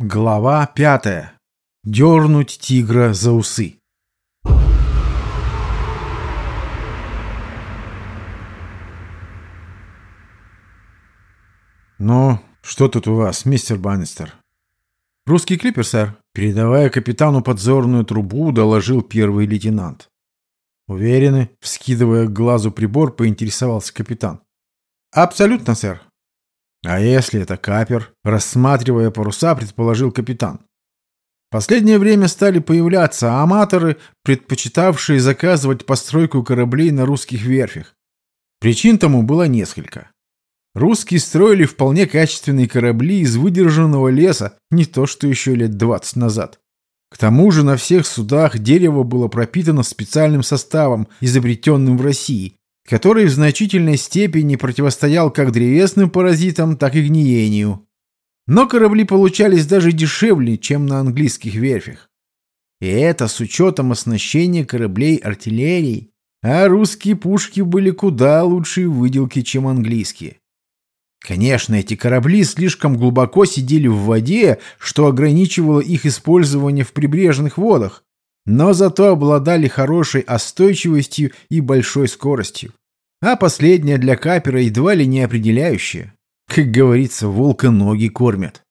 Глава пятая. Дернуть тигра за усы. «Ну, что тут у вас, мистер Баннистер?» «Русский клипер, сэр», — передавая капитану подзорную трубу, доложил первый лейтенант. «Уверены?» — вскидывая к глазу прибор, поинтересовался капитан. «Абсолютно, сэр». «А если это капер?» — рассматривая паруса, предположил капитан. В последнее время стали появляться аматоры, предпочитавшие заказывать постройку кораблей на русских верфях. Причин тому было несколько. Русские строили вполне качественные корабли из выдержанного леса, не то что еще лет 20 назад. К тому же на всех судах дерево было пропитано специальным составом, изобретенным в России, который в значительной степени противостоял как древесным паразитам, так и гниению. Но корабли получались даже дешевле, чем на английских верфях. И это с учетом оснащения кораблей артиллерией. А русские пушки были куда лучшие выделки, чем английские. Конечно, эти корабли слишком глубоко сидели в воде, что ограничивало их использование в прибрежных водах, но зато обладали хорошей остойчивостью и большой скоростью. А последняя для капера едва ли не определяющая. Как говорится, волка ноги кормят.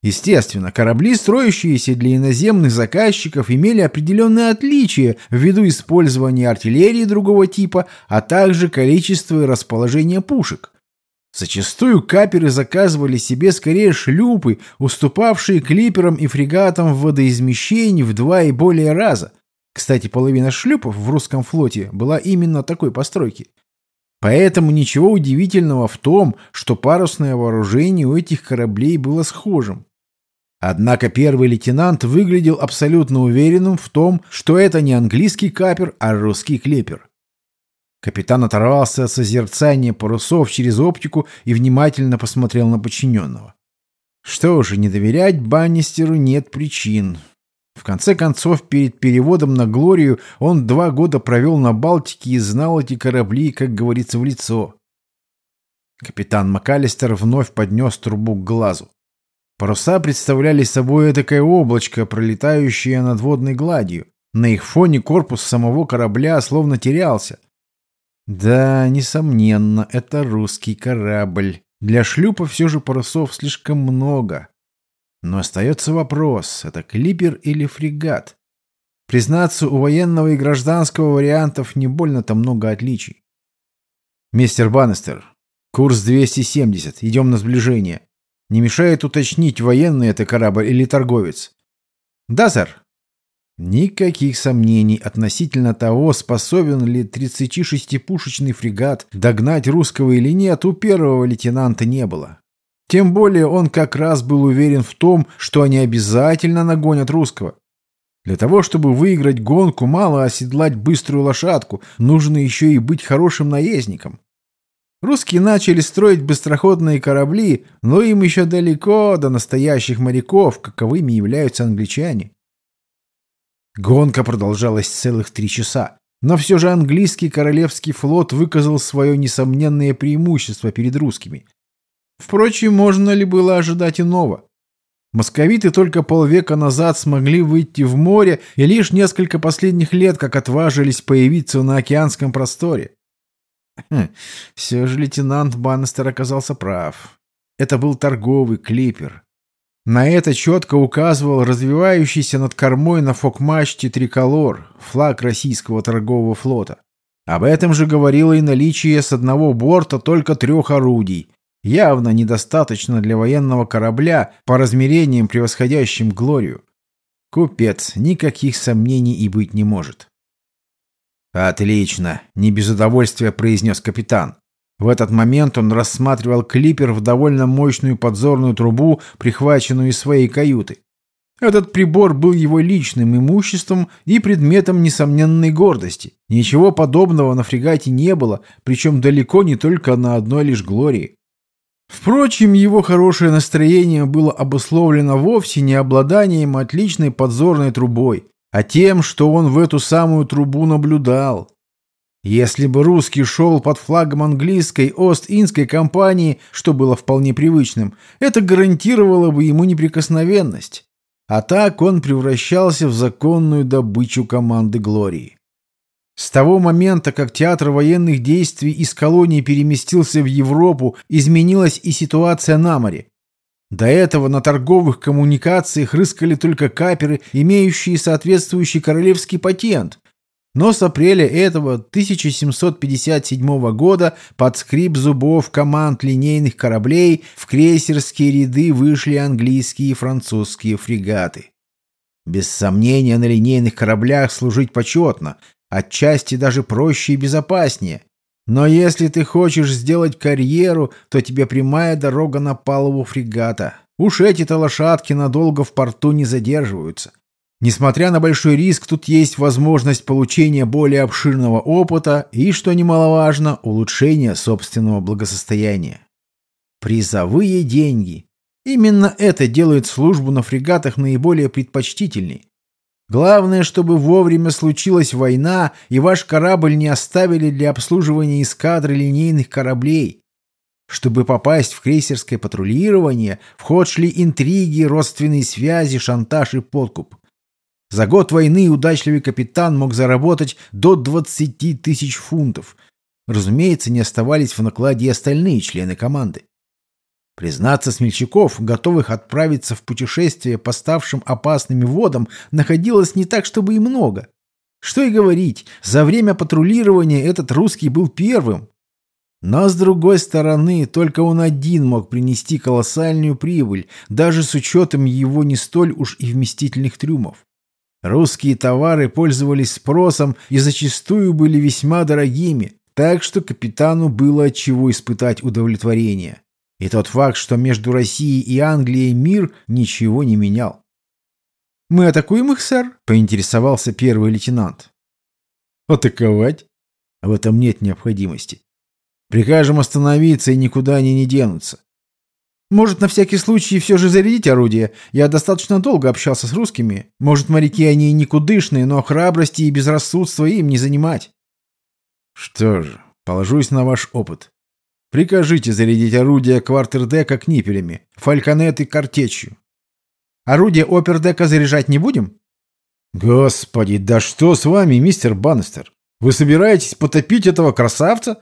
Естественно, корабли, строящиеся для иноземных заказчиков, имели определенные отличия ввиду использования артиллерии другого типа, а также количества и расположения пушек. Зачастую каперы заказывали себе скорее шлюпы, уступавшие клиперам и фрегатам в водоизмещении в два и более раза. Кстати, половина шлюпов в русском флоте была именно такой постройки. Поэтому ничего удивительного в том, что парусное вооружение у этих кораблей было схожим. Однако первый лейтенант выглядел абсолютно уверенным в том, что это не английский капер, а русский клепер. Капитан оторвался от созерцания парусов через оптику и внимательно посмотрел на подчиненного. Что же, не доверять Баннистеру нет причин. В конце концов, перед переводом на Глорию он два года провел на Балтике и знал эти корабли, как говорится, в лицо. Капитан МакАлистер вновь поднес трубу к глазу. Паруса представляли собой такое облачко, пролетающее над водной гладью. На их фоне корпус самого корабля словно терялся. Да, несомненно, это русский корабль. Для шлюпа все же парусов слишком много. Но остается вопрос, это клипер или фрегат? Признаться, у военного и гражданского вариантов не больно-то много отличий. Мистер Баннистер, курс 270, идем на сближение. Не мешает уточнить, военный это корабль или торговец? Да, сэр. Никаких сомнений относительно того, способен ли 36-пушечный фрегат догнать русского или нет, у первого лейтенанта не было. Тем более он как раз был уверен в том, что они обязательно нагонят русского. Для того, чтобы выиграть гонку, мало оседлать быструю лошадку, нужно еще и быть хорошим наездником. Русские начали строить быстроходные корабли, но им еще далеко до настоящих моряков, каковыми являются англичане. Гонка продолжалась целых три часа. Но все же английский королевский флот выказал свое несомненное преимущество перед русскими. Впрочем, можно ли было ожидать иного? Московиты только полвека назад смогли выйти в море и лишь несколько последних лет как отважились появиться на океанском просторе. Хм, все же лейтенант Баннестер оказался прав. Это был торговый клипер. На это четко указывал развивающийся над кормой на фок-мачте триколор, флаг российского торгового флота. Об этом же говорило и наличие с одного борта только трех орудий, явно недостаточно для военного корабля по размерениям превосходящим Глорию. Купец, никаких сомнений и быть не может. «Отлично!» — не без удовольствия произнес капитан. В этот момент он рассматривал клипер в довольно мощную подзорную трубу, прихваченную из своей каюты. Этот прибор был его личным имуществом и предметом несомненной гордости. Ничего подобного на фрегате не было, причем далеко не только на одной лишь Глории. Впрочем, его хорошее настроение было обусловлено вовсе не обладанием отличной подзорной трубой, а тем, что он в эту самую трубу наблюдал. Если бы русский шел под флагом английской Ост-Индской компании, что было вполне привычным, это гарантировало бы ему неприкосновенность. А так он превращался в законную добычу команды Глории. С того момента, как театр военных действий из колонии переместился в Европу, изменилась и ситуация на море. До этого на торговых коммуникациях рыскали только каперы, имеющие соответствующий королевский патент. Но с апреля этого 1757 года под скрип зубов команд линейных кораблей в крейсерские ряды вышли английские и французские фрегаты. Без сомнения, на линейных кораблях служить почетно – Отчасти даже проще и безопаснее. Но если ты хочешь сделать карьеру, то тебе прямая дорога на палубу фрегата. Уж эти-то лошадки надолго в порту не задерживаются. Несмотря на большой риск, тут есть возможность получения более обширного опыта и, что немаловажно, улучшения собственного благосостояния. Призовые деньги. Именно это делает службу на фрегатах наиболее предпочтительной. Главное, чтобы вовремя случилась война, и ваш корабль не оставили для обслуживания эскадры линейных кораблей. Чтобы попасть в крейсерское патрулирование, в ход шли интриги, родственные связи, шантаж и подкуп. За год войны удачливый капитан мог заработать до 20 тысяч фунтов. Разумеется, не оставались в накладе и остальные члены команды. Признаться, смельчаков, готовых отправиться в путешествие по ставшим опасными водам, находилось не так, чтобы и много. Что и говорить, за время патрулирования этот русский был первым. Но, с другой стороны, только он один мог принести колоссальную прибыль, даже с учетом его не столь уж и вместительных трюмов. Русские товары пользовались спросом и зачастую были весьма дорогими, так что капитану было от чего испытать удовлетворение. И тот факт, что между Россией и Англией мир ничего не менял. «Мы атакуем их, сэр?» — поинтересовался первый лейтенант. «Атаковать? В этом нет необходимости. Прикажем остановиться, и никуда они не денутся. Может, на всякий случай все же зарядить орудие? Я достаточно долго общался с русскими. Может, моряки они никудышные, но храбрости и безрассудства им не занимать. Что же, положусь на ваш опыт. Прикажите зарядить орудие квартердека книпелями, фальконет и картечью. Орудие опердека заряжать не будем? Господи, да что с вами, мистер Баннистер? Вы собираетесь потопить этого красавца?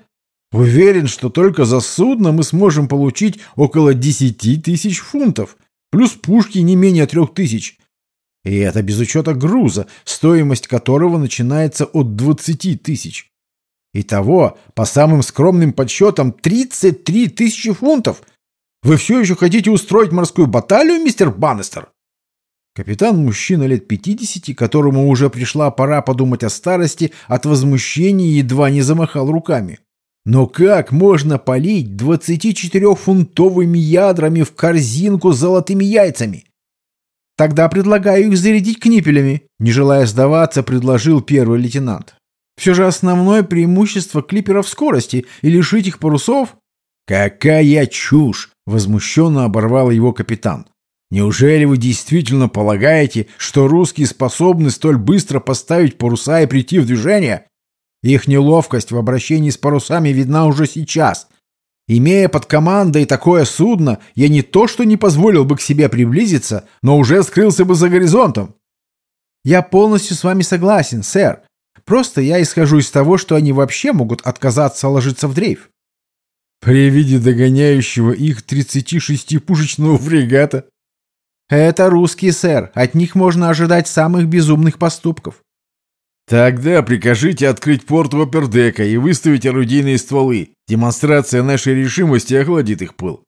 Уверен, что только за судно мы сможем получить около 10 тысяч фунтов, плюс пушки не менее трех тысяч. И это без учета груза, стоимость которого начинается от 20 тысяч. Итого, по самым скромным подсчетам, 33 тысячи фунтов. Вы все еще хотите устроить морскую баталию, мистер Баннистер? Капитан, мужчина лет 50, которому уже пришла пора подумать о старости, от возмущения едва не замахал руками. Но как можно полить 24-фунтовыми ядрами в корзинку с золотыми яйцами? Тогда предлагаю их зарядить книпелями, не желая сдаваться, предложил первый лейтенант. Все же основное преимущество клиперов скорости и лишить их парусов... «Какая чушь!» — возмущенно оборвал его капитан. «Неужели вы действительно полагаете, что русские способны столь быстро поставить паруса и прийти в движение? Их неловкость в обращении с парусами видна уже сейчас. Имея под командой такое судно, я не то что не позволил бы к себе приблизиться, но уже скрылся бы за горизонтом». «Я полностью с вами согласен, сэр», Просто я исхожу из того, что они вообще могут отказаться ложиться в дрейф. При виде догоняющего их 36-пушечного фрегата. Это русские, сэр. От них можно ожидать самых безумных поступков. Тогда прикажите открыть порт Вапердека и выставить орудийные стволы. Демонстрация нашей решимости охладит их пыл.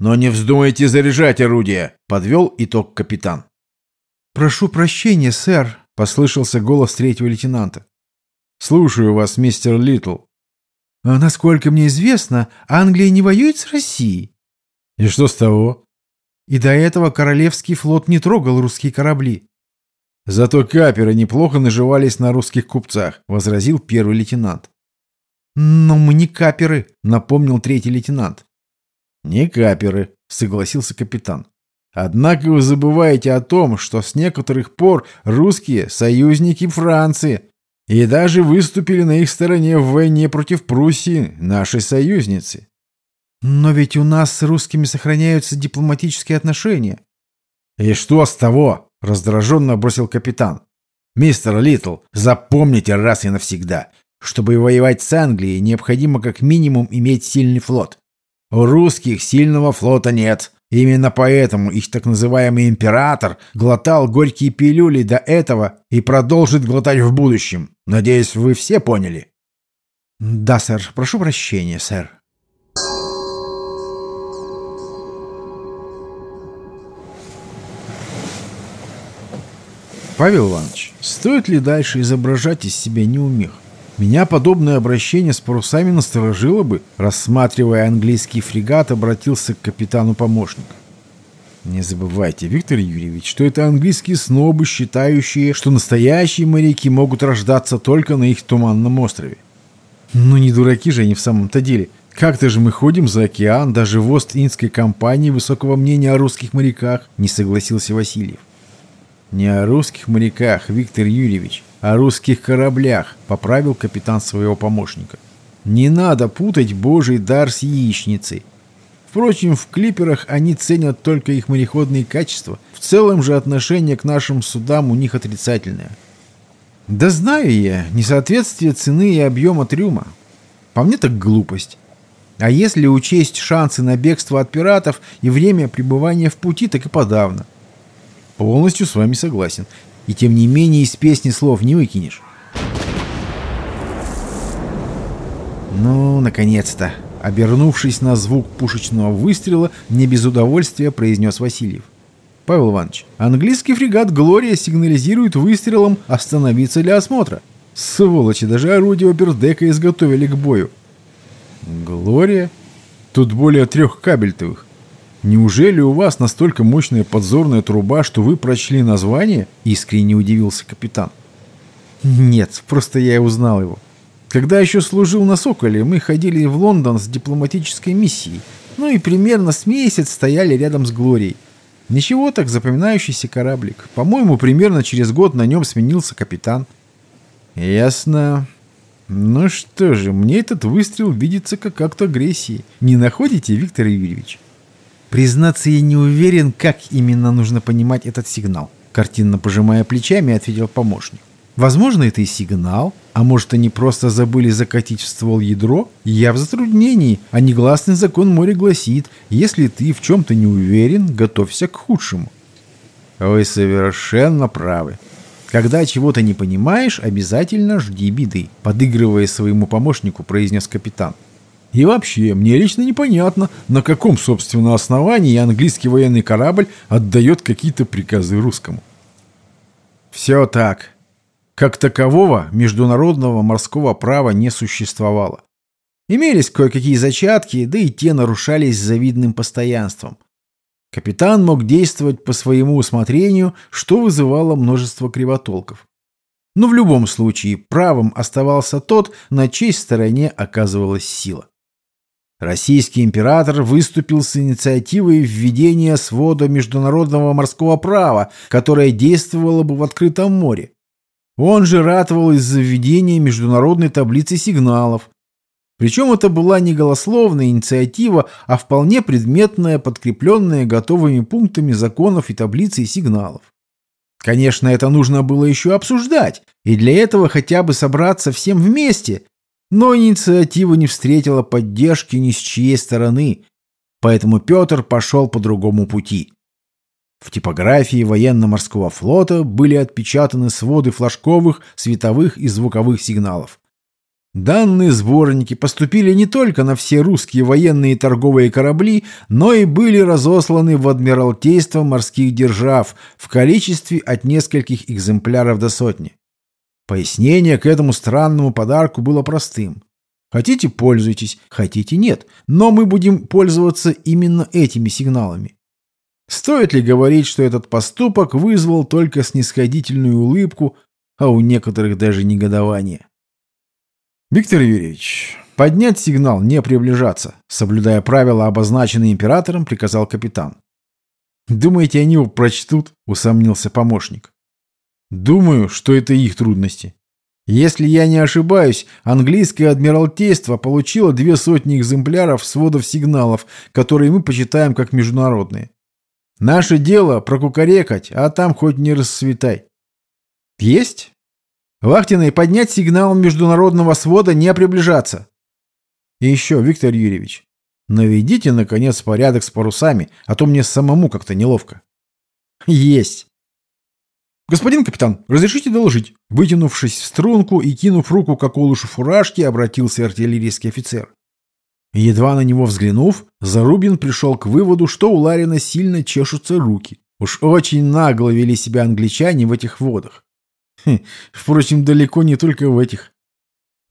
Но не вздумайте заряжать орудия, подвел итог капитан. Прошу прощения, сэр, послышался голос третьего лейтенанта. «Слушаю вас, мистер Литл». А «Насколько мне известно, Англия не воюет с Россией». «И что с того?» «И до этого Королевский флот не трогал русские корабли». «Зато каперы неплохо наживались на русских купцах», — возразил первый лейтенант. «Но мы не каперы», — напомнил третий лейтенант. «Не каперы», — согласился капитан. «Однако вы забываете о том, что с некоторых пор русские — союзники Франции, И даже выступили на их стороне в войне против Пруссии, нашей союзницы. Но ведь у нас с русскими сохраняются дипломатические отношения. И что с того? Раздраженно бросил капитан. Мистер Литл, запомните раз и навсегда. Чтобы воевать с Англией, необходимо как минимум иметь сильный флот. У русских сильного флота нет. Именно поэтому их так называемый император глотал горькие пилюли до этого и продолжит глотать в будущем. Надеюсь, вы все поняли. Да, сэр. Прошу прощения, сэр. Павел Иванович, стоит ли дальше изображать из себя неумех? Меня подобное обращение с парусами насторожило бы, рассматривая английский фрегат, обратился к капитану-помощник. Не забывайте, Виктор Юрьевич, что это английские снобы, считающие, что настоящие моряки могут рождаться только на их туманном острове. Ну не дураки же они в самом-то деле. Как-то же мы ходим за океан, даже в Ост-Индской компании высокого мнения о русских моряках, не согласился Васильев. Не о русских моряках, Виктор Юрьевич, о русских кораблях», — поправил капитан своего помощника. «Не надо путать божий дар с яичницей. Впрочем, в клиперах они ценят только их мореходные качества. В целом же отношение к нашим судам у них отрицательное». «Да знаю я, несоответствие цены и объема трюма. По мне так глупость. А если учесть шансы на бегство от пиратов и время пребывания в пути, так и подавно». «Полностью с вами согласен. И тем не менее из песни слов не выкинешь. Ну, наконец-то. Обернувшись на звук пушечного выстрела, не без удовольствия произнес Васильев. Павел Иванович, английский фрегат «Глория» сигнализирует выстрелом остановиться для осмотра. Сволочи, даже орудие опердека изготовили к бою. «Глория»? Тут более трех кабельтовых. «Неужели у вас настолько мощная подзорная труба, что вы прочли название?» — искренне удивился капитан. «Нет, просто я узнал его. Когда еще служил на «Соколе», мы ходили в Лондон с дипломатической миссией. Ну и примерно с месяц стояли рядом с Глорией. Ничего так запоминающийся кораблик. По-моему, примерно через год на нем сменился капитан». «Ясно. Ну что же, мне этот выстрел видится как акт агрессии. Не находите, Виктор Юрьевич?» Признаться, я не уверен, как именно нужно понимать этот сигнал. Картинно пожимая плечами, ответил помощник. Возможно, это и сигнал, а может, они просто забыли закатить в ствол ядро? Я в затруднении, а негласный закон моря гласит, если ты в чем-то не уверен, готовься к худшему. Вы совершенно правы. Когда чего-то не понимаешь, обязательно жди беды, подыгрывая своему помощнику, произнес капитан. И вообще, мне лично непонятно, на каком, собственно, основании английский военный корабль отдает какие-то приказы русскому. Все так. Как такового международного морского права не существовало. Имелись кое-какие зачатки, да и те нарушались завидным постоянством. Капитан мог действовать по своему усмотрению, что вызывало множество кривотолков. Но в любом случае правым оставался тот, на чьей стороне оказывалась сила. Российский император выступил с инициативой введения свода международного морского права, которое действовало бы в открытом море. Он же ратовал из-за введения международной таблицы сигналов. Причем это была не голословная инициатива, а вполне предметная, подкрепленная готовыми пунктами законов и таблицей сигналов. Конечно, это нужно было еще обсуждать, и для этого хотя бы собраться всем вместе, но инициатива не встретила поддержки ни с чьей стороны, поэтому Петр пошел по другому пути. В типографии военно-морского флота были отпечатаны своды флажковых, световых и звуковых сигналов. Данные сборники поступили не только на все русские военные и торговые корабли, но и были разосланы в Адмиралтейство морских держав в количестве от нескольких экземпляров до сотни. Пояснение к этому странному подарку было простым. Хотите – пользуйтесь, хотите – нет, но мы будем пользоваться именно этими сигналами. Стоит ли говорить, что этот поступок вызвал только снисходительную улыбку, а у некоторых даже негодование? Виктор Юрьевич, поднять сигнал, не приближаться, соблюдая правила, обозначенные императором, приказал капитан. Думаете, они его прочтут? Усомнился помощник. Думаю, что это их трудности. Если я не ошибаюсь, английское адмиралтейство получило две сотни экземпляров сводов сигналов, которые мы почитаем как международные. Наше дело прокукарекать, а там хоть не расцветай. Есть? Вахтенный, поднять сигнал международного свода, не приближаться. И еще, Виктор Юрьевич, наведите, наконец, порядок с парусами, а то мне самому как-то неловко. Есть. «Господин капитан, разрешите доложить?» Вытянувшись в струнку и кинув руку к околышу фуражки, обратился артиллерийский офицер. Едва на него взглянув, Зарубин пришел к выводу, что у Ларина сильно чешутся руки. Уж очень нагло вели себя англичане в этих водах. Хм, впрочем, далеко не только в этих.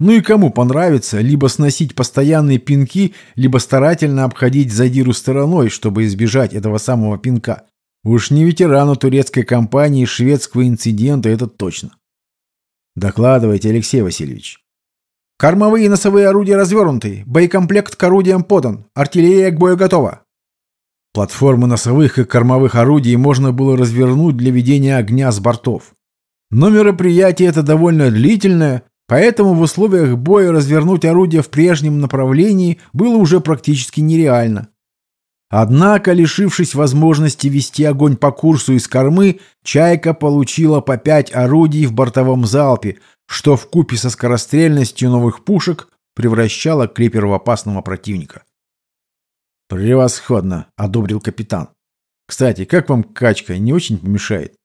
Ну и кому понравится либо сносить постоянные пинки, либо старательно обходить задиру стороной, чтобы избежать этого самого пинка. Уж не ветерану турецкой компании шведского инцидента, это точно. Докладывайте, Алексей Васильевич. Кормовые и носовые орудия развернуты, боекомплект к орудиям подан, артиллерия к бою готова. Платформы носовых и кормовых орудий можно было развернуть для ведения огня с бортов. Но мероприятие это довольно длительное, поэтому в условиях боя развернуть орудие в прежнем направлении было уже практически нереально. Однако, лишившись возможности вести огонь по курсу из кормы, «Чайка» получила по пять орудий в бортовом залпе, что в купе со скорострельностью новых пушек превращало клипер в опасного противника. «Превосходно!» — одобрил капитан. «Кстати, как вам качка? Не очень помешает?»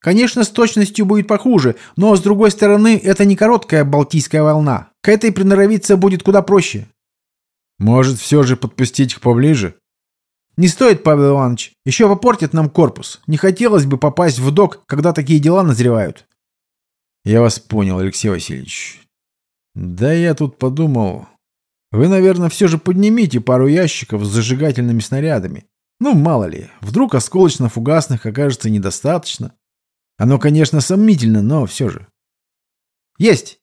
«Конечно, с точностью будет похуже, но, с другой стороны, это не короткая Балтийская волна. К этой приноровиться будет куда проще». «Может, все же подпустить их поближе?» «Не стоит, Павел Иванович. Еще попортит нам корпус. Не хотелось бы попасть в док, когда такие дела назревают». «Я вас понял, Алексей Васильевич. Да я тут подумал. Вы, наверное, все же поднимите пару ящиков с зажигательными снарядами. Ну, мало ли, вдруг осколочно-фугасных окажется недостаточно. Оно, конечно, сомнительно, но все же». «Есть!»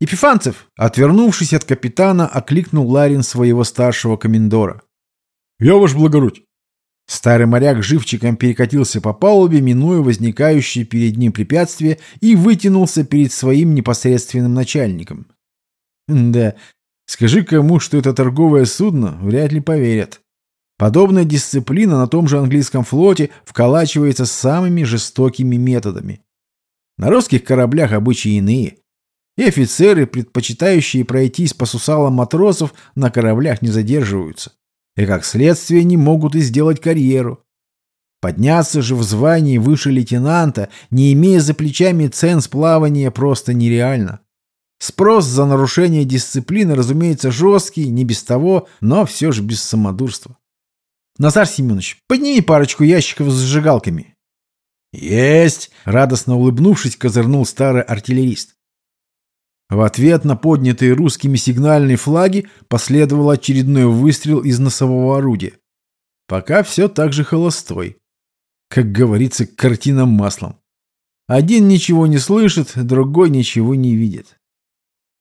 «Епифанцев!» Отвернувшись от капитана, окликнул Ларин своего старшего комендора. «Я ваш благородь». Старый моряк живчиком перекатился по палубе, минуя возникающие перед ним препятствия, и вытянулся перед своим непосредственным начальником. Да, скажи кому, что это торговое судно, вряд ли поверят. Подобная дисциплина на том же английском флоте вколачивается самыми жестокими методами. На русских кораблях обычаи иные. И офицеры, предпочитающие пройтись по сусалам матросов, на кораблях не задерживаются и, как следствие, не могут и сделать карьеру. Подняться же в звании выше лейтенанта, не имея за плечами ценз плавания, просто нереально. Спрос за нарушение дисциплины, разумеется, жесткий, не без того, но все же без самодурства. Назар Семенович, подними парочку ящиков с зажигалками. Есть! Радостно улыбнувшись, козырнул старый артиллерист. В ответ на поднятые русскими сигнальные флаги последовал очередной выстрел из носового орудия. Пока все так же холостой. Как говорится, картина маслом. Один ничего не слышит, другой ничего не видит.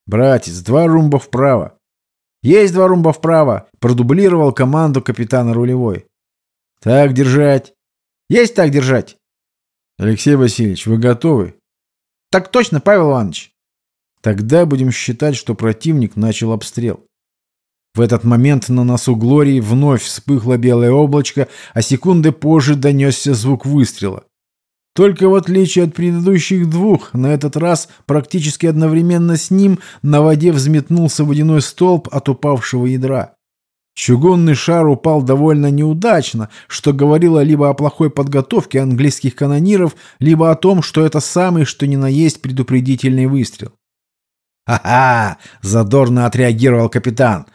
«Братец, два румба вправо!» «Есть два румба вправо!» — продублировал команду капитана рулевой. «Так держать!» «Есть так держать!» «Алексей Васильевич, вы готовы?» «Так точно, Павел Иванович!» Тогда будем считать, что противник начал обстрел. В этот момент на носу Глории вновь вспыхло белое облачко, а секунды позже донесся звук выстрела. Только в отличие от предыдущих двух, на этот раз практически одновременно с ним на воде взметнулся водяной столб от упавшего ядра. Чугунный шар упал довольно неудачно, что говорило либо о плохой подготовке английских канониров, либо о том, что это самый что ни на есть предупредительный выстрел. «Ха-ха!» — задорно отреагировал капитан.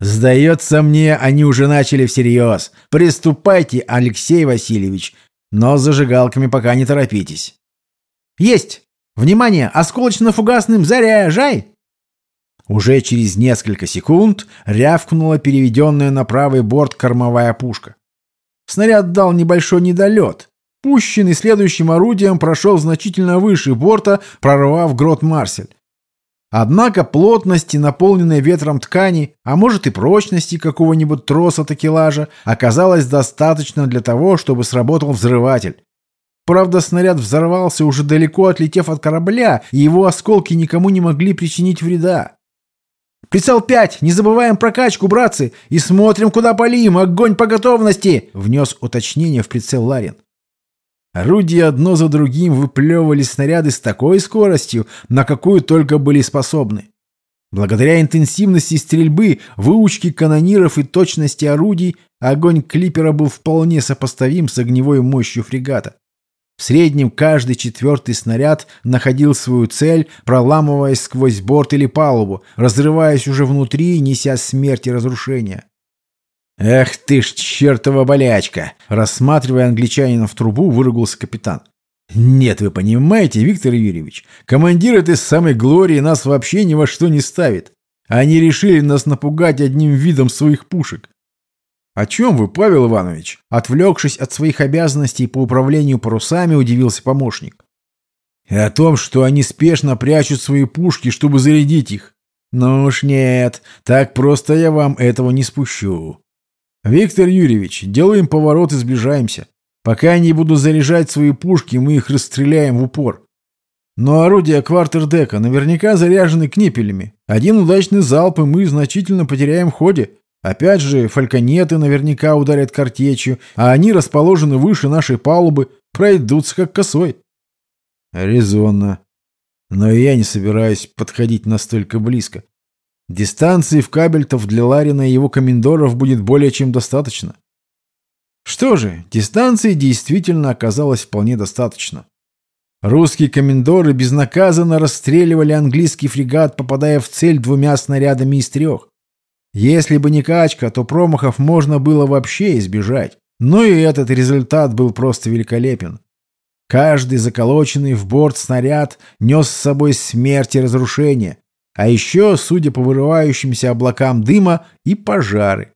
«Сдается мне, они уже начали всерьез. Приступайте, Алексей Васильевич, но с зажигалками пока не торопитесь». «Есть! Внимание! Осколочно-фугасным заряжай!» Уже через несколько секунд рявкнула переведенная на правый борт кормовая пушка. Снаряд дал небольшой недолет. Пущенный следующим орудием прошел значительно выше борта, прорвав грот Марсель. Однако плотности, наполненной ветром ткани, а может и прочности какого-нибудь троса такелажа, оказалось достаточно для того, чтобы сработал взрыватель. Правда, снаряд взорвался, уже далеко отлетев от корабля, и его осколки никому не могли причинить вреда. «Прицел 5! Не забываем прокачку, братцы! И смотрим, куда полим! Огонь по готовности!» — внес уточнение в прицел Ларин. Орудия одно за другим выплевывали снаряды с такой скоростью, на какую только были способны. Благодаря интенсивности стрельбы, выучке канониров и точности орудий, огонь клипера был вполне сопоставим с огневой мощью фрегата. В среднем каждый четвертый снаряд находил свою цель, проламываясь сквозь борт или палубу, разрываясь уже внутри, неся смерть и разрушение. «Эх ты ж чертова болячка!» Рассматривая англичанина в трубу, выругался капитан. «Нет, вы понимаете, Виктор Юрьевич, командир этой самой Глории нас вообще ни во что не ставит. Они решили нас напугать одним видом своих пушек. «О чем вы, Павел Иванович?» Отвлекшись от своих обязанностей по управлению парусами, удивился помощник. «И о том, что они спешно прячут свои пушки, чтобы зарядить их. Ну уж нет, так просто я вам этого не спущу. Виктор Юрьевич, делаем поворот и сближаемся. Пока они будут заряжать свои пушки, мы их расстреляем в упор. Но орудия квартердека наверняка заряжены книпелями. Один удачный залп, и мы значительно потеряем в ходе. Опять же, фальконеты наверняка ударят картечью, а они расположены выше нашей палубы, пройдутся как косой. Резонно. Но я не собираюсь подходить настолько близко. Дистанции в кабельтов для Ларина и его комендоров будет более чем достаточно. Что же, дистанции действительно оказалось вполне достаточно. Русские комендоры безнаказанно расстреливали английский фрегат, попадая в цель двумя снарядами из трех. Если бы не качка, то промахов можно было вообще избежать. Но и этот результат был просто великолепен. Каждый заколоченный в борт снаряд нес с собой смерть и разрушение. А еще, судя по вырывающимся облакам дыма, и пожары.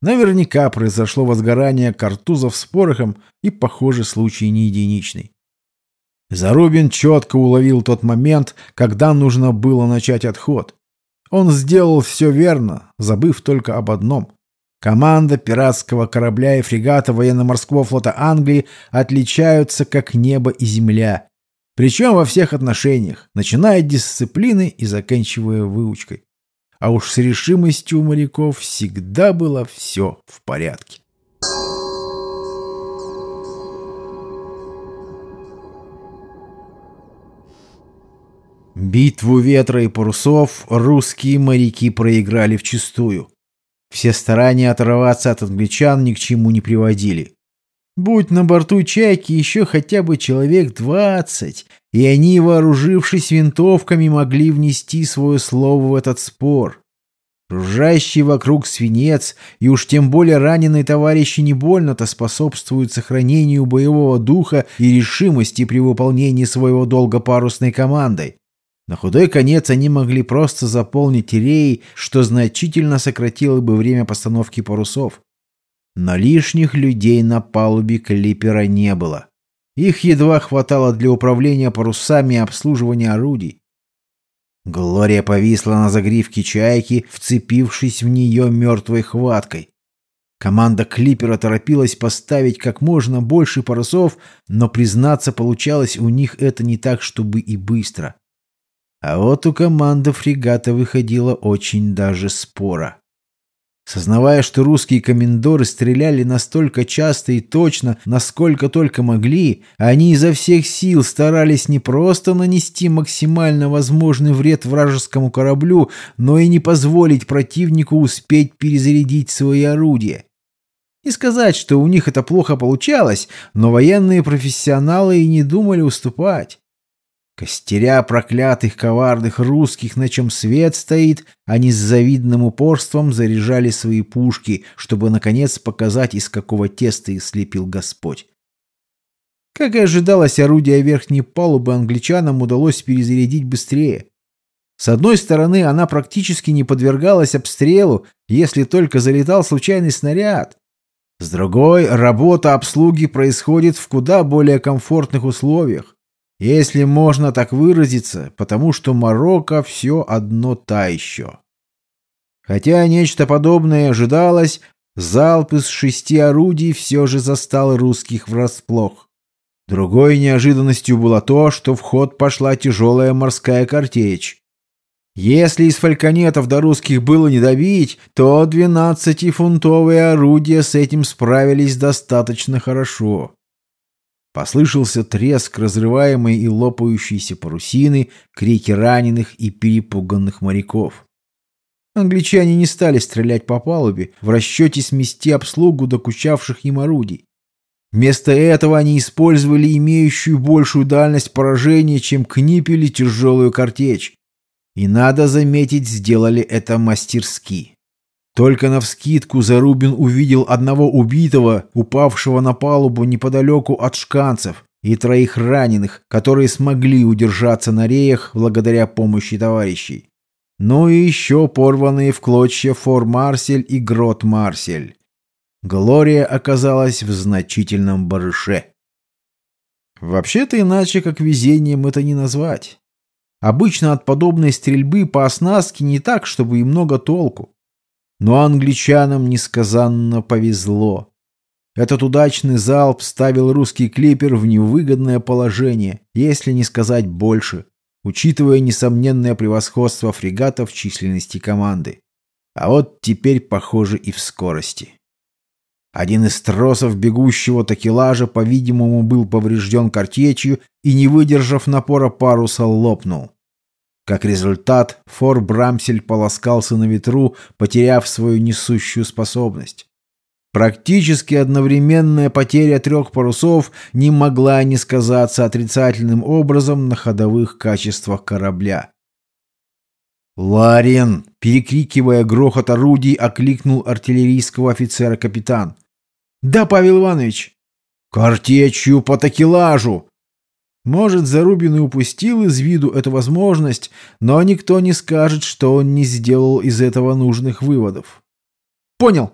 Наверняка произошло возгорание картузов с порохом, и, похоже, случай не единичный. Зарубин четко уловил тот момент, когда нужно было начать отход. Он сделал все верно, забыв только об одном. Команда пиратского корабля и фрегата военно-морского флота Англии отличаются как небо и земля. Причем во всех отношениях, начиная от дисциплины и заканчивая выучкой. А уж с решимостью у моряков всегда было все в порядке. Битву ветра и парусов русские моряки проиграли вчистую. Все старания оторваться от англичан ни к чему не приводили. Будь на борту «Чайки» еще хотя бы человек двадцать, и они, вооружившись винтовками, могли внести свое слово в этот спор. Жужжащий вокруг свинец и уж тем более раненые товарищи не больно-то способствуют сохранению боевого духа и решимости при выполнении своего долга парусной командой. На худой конец они могли просто заполнить реи, что значительно сократило бы время постановки парусов. Но лишних людей на палубе клипера не было. Их едва хватало для управления парусами и обслуживания орудий. Глория повисла на загривке чайки, вцепившись в нее мертвой хваткой. Команда клипера торопилась поставить как можно больше парусов, но, признаться, получалось у них это не так, чтобы и быстро. А вот у команды фрегата выходило очень даже спора. Сознавая, что русские комендоры стреляли настолько часто и точно, насколько только могли, они изо всех сил старались не просто нанести максимально возможный вред вражескому кораблю, но и не позволить противнику успеть перезарядить свои орудия. Не сказать, что у них это плохо получалось, но военные профессионалы и не думали уступать. Костеря проклятых коварных русских, на чем свет стоит, они с завидным упорством заряжали свои пушки, чтобы, наконец, показать, из какого теста их слепил Господь. Как и ожидалось, орудия верхней палубы англичанам удалось перезарядить быстрее. С одной стороны, она практически не подвергалась обстрелу, если только залетал случайный снаряд. С другой, работа обслуги происходит в куда более комфортных условиях. Если можно так выразиться, потому что Марокко все одно та еще. Хотя нечто подобное ожидалось, залп из шести орудий все же застал русских врасплох. Другой неожиданностью было то, что в ход пошла тяжелая морская картечь. Если из фальконетов до русских было не добить, то 12-фунтовые орудия с этим справились достаточно хорошо. Послышался треск разрываемой и лопающейся парусины, крики раненых и перепуганных моряков. Англичане не стали стрелять по палубе в расчете смести обслугу докучавших им орудий. Вместо этого они использовали имеющую большую дальность поражения, чем книпели тяжелую картечь. И, надо заметить, сделали это мастерски. Только навскидку Зарубин увидел одного убитого, упавшего на палубу неподалеку от шканцев, и троих раненых, которые смогли удержаться на реях благодаря помощи товарищей. Ну и еще порванные в клочья Фор Марсель и Грот Марсель. Глория оказалась в значительном барыше. Вообще-то иначе, как везением, это не назвать. Обычно от подобной стрельбы по оснастке не так, чтобы и много толку. Но англичанам несказанно повезло. Этот удачный залп ставил русский клипер в невыгодное положение, если не сказать больше, учитывая несомненное превосходство фрегата в численности команды. А вот теперь, похоже, и в скорости. Один из тросов бегущего такелажа, по-видимому, был поврежден картечью и, не выдержав напора паруса, лопнул. Как результат, фор Брамсель полоскался на ветру, потеряв свою несущую способность. Практически одновременная потеря трех парусов не могла не сказаться отрицательным образом на ходовых качествах корабля. «Ларин!» — перекрикивая грохот орудий, окликнул артиллерийского офицера капитан. «Да, Павел Иванович!» «Картечью по такелажу!» Может, Зарубин и упустил из виду эту возможность, но никто не скажет, что он не сделал из этого нужных выводов. «Понял.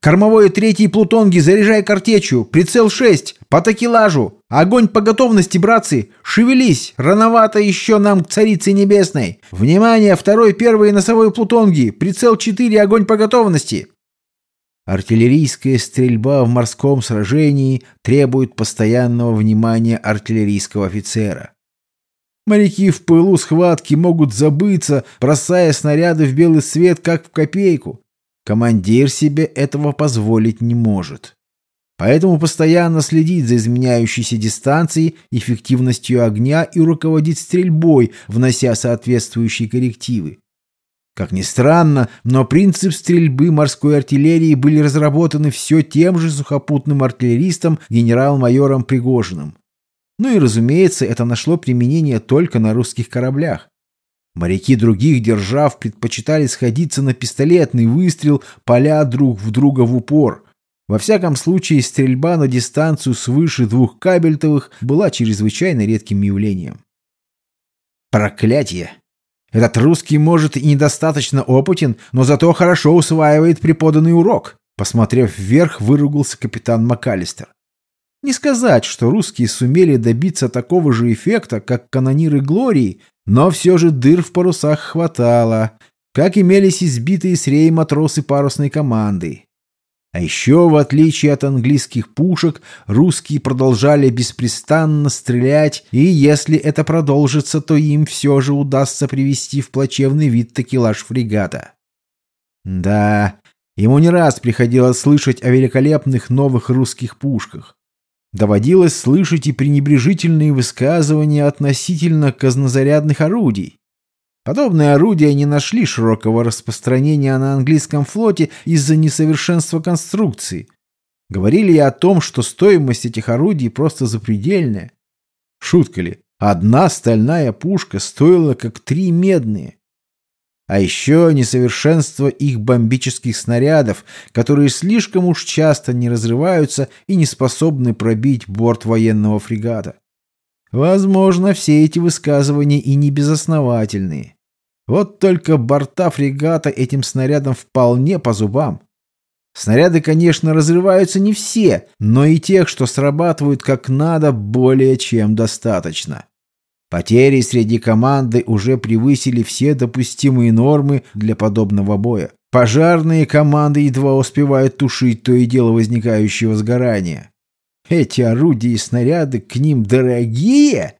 Кормовой третий Плутонги, заряжай картечью. Прицел 6. По такелажу. Огонь по готовности, братцы. Шевелись. Рановато еще нам к Царице Небесной. Внимание, второй, первый носовой Плутонги. Прицел 4. Огонь по готовности. Артиллерийская стрельба в морском сражении требует постоянного внимания артиллерийского офицера. Моряки в пылу схватки могут забыться, бросая снаряды в белый свет, как в копейку. Командир себе этого позволить не может. Поэтому постоянно следить за изменяющейся дистанцией, эффективностью огня и руководить стрельбой, внося соответствующие коррективы. Как ни странно, но принцип стрельбы морской артиллерии были разработаны все тем же сухопутным артиллеристом генерал-майором Пригожиным. Ну и, разумеется, это нашло применение только на русских кораблях. Моряки других держав предпочитали сходиться на пистолетный выстрел, поля друг в друга в упор. Во всяком случае, стрельба на дистанцию свыше двух кабельтовых была чрезвычайно редким явлением. Проклятие! Этот русский, может, и недостаточно опытен, но зато хорошо усваивает преподанный урок. Посмотрев вверх, выругался капитан МакАлистер. Не сказать, что русские сумели добиться такого же эффекта, как канониры Глории, но все же дыр в парусах хватало, как имелись избитые с рей матросы парусной команды. А еще, в отличие от английских пушек, русские продолжали беспрестанно стрелять, и если это продолжится, то им все же удастся привести в плачевный вид такелаж фрегата. Да, ему не раз приходилось слышать о великолепных новых русских пушках. Доводилось слышать и пренебрежительные высказывания относительно казнозарядных орудий. Подобные орудия не нашли широкого распространения на английском флоте из-за несовершенства конструкции. Говорили и о том, что стоимость этих орудий просто запредельная. Шутка ли? Одна стальная пушка стоила как три медные. А еще несовершенство их бомбических снарядов, которые слишком уж часто не разрываются и не способны пробить борт военного фрегата. Возможно, все эти высказывания и не безосновательные. Вот только борта фрегата этим снарядом вполне по зубам. Снаряды, конечно, разрываются не все, но и тех, что срабатывают как надо, более чем достаточно. Потери среди команды уже превысили все допустимые нормы для подобного боя. Пожарные команды едва успевают тушить то и дело возникающего сгорания. Эти орудия и снаряды к ним дорогие?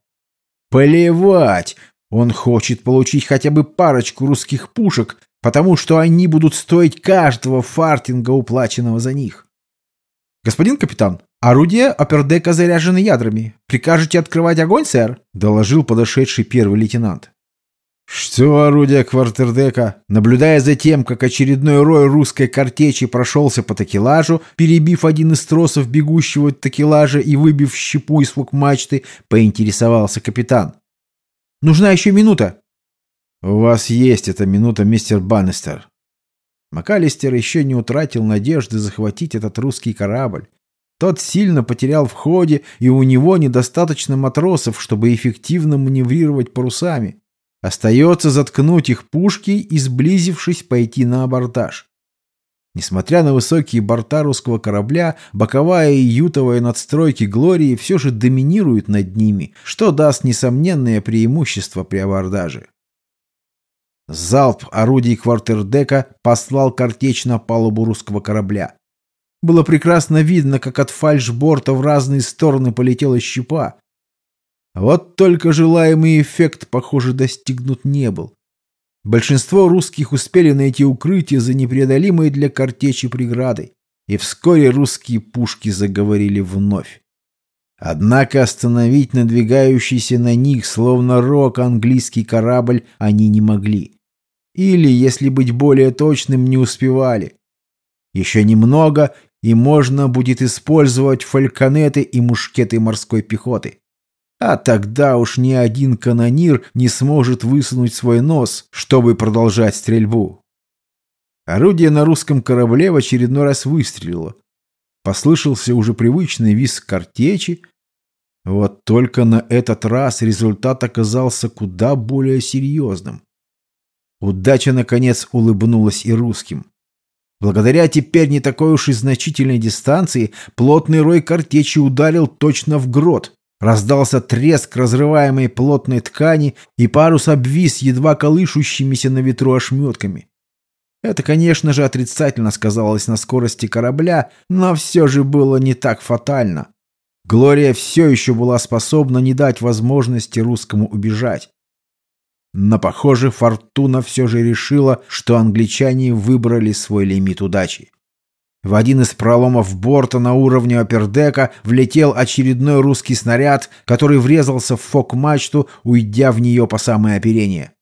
Плевать! Он хочет получить хотя бы парочку русских пушек, потому что они будут стоить каждого фартинга, уплаченного за них. «Господин капитан, орудия опердека заряжены ядрами. Прикажете открывать огонь, сэр?» — доложил подошедший первый лейтенант. Что орудие квартердека, наблюдая за тем, как очередной рой русской картечи прошелся по такелажу, перебив один из тросов бегущего такелажа и выбив щепу из фок-мачты, поинтересовался капитан. «Нужна еще минута». «У вас есть эта минута, мистер Баннистер». МакАлистер еще не утратил надежды захватить этот русский корабль. Тот сильно потерял в ходе, и у него недостаточно матросов, чтобы эффективно маневрировать парусами. Остается заткнуть их пушки и, сблизившись, пойти на абордаж. Несмотря на высокие борта русского корабля, боковая и ютовая надстройки «Глории» все же доминируют над ними, что даст несомненное преимущество при абордаже. Залп орудий квартердека послал картечь на палубу русского корабля. Было прекрасно видно, как от фальшборта в разные стороны полетела щепа, вот только желаемый эффект, похоже, достигнут не был. Большинство русских успели найти укрытие за непреодолимой для картечи преградой, и вскоре русские пушки заговорили вновь. Однако остановить надвигающийся на них, словно рок, английский корабль они не могли. Или, если быть более точным, не успевали. Еще немного, и можно будет использовать фальконеты и мушкеты морской пехоты. А тогда уж ни один канонир не сможет высунуть свой нос, чтобы продолжать стрельбу. Орудие на русском корабле в очередной раз выстрелило. Послышался уже привычный визг картечи. Вот только на этот раз результат оказался куда более серьезным. Удача, наконец, улыбнулась и русским. Благодаря теперь не такой уж и значительной дистанции, плотный рой картечи ударил точно в грот. Раздался треск разрываемой плотной ткани, и парус обвис едва колышущимися на ветру ошметками. Это, конечно же, отрицательно сказалось на скорости корабля, но все же было не так фатально. Глория все еще была способна не дать возможности русскому убежать. Но, похоже, Фортуна все же решила, что англичане выбрали свой лимит удачи. В один из проломов борта на уровне опердека влетел очередной русский снаряд, который врезался в фок-мачту, уйдя в нее по самое оперение.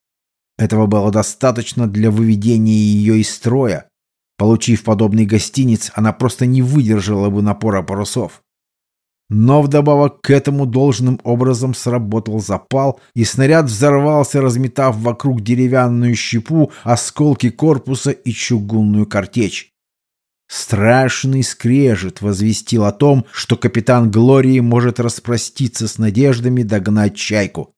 Этого было достаточно для выведения ее из строя. Получив подобный гостиниц, она просто не выдержала бы напора парусов. Но вдобавок к этому должным образом сработал запал, и снаряд взорвался, разметав вокруг деревянную щепу, осколки корпуса и чугунную картечь. Страшный скрежет возвестил о том, что капитан Глории может распроститься с надеждами догнать чайку.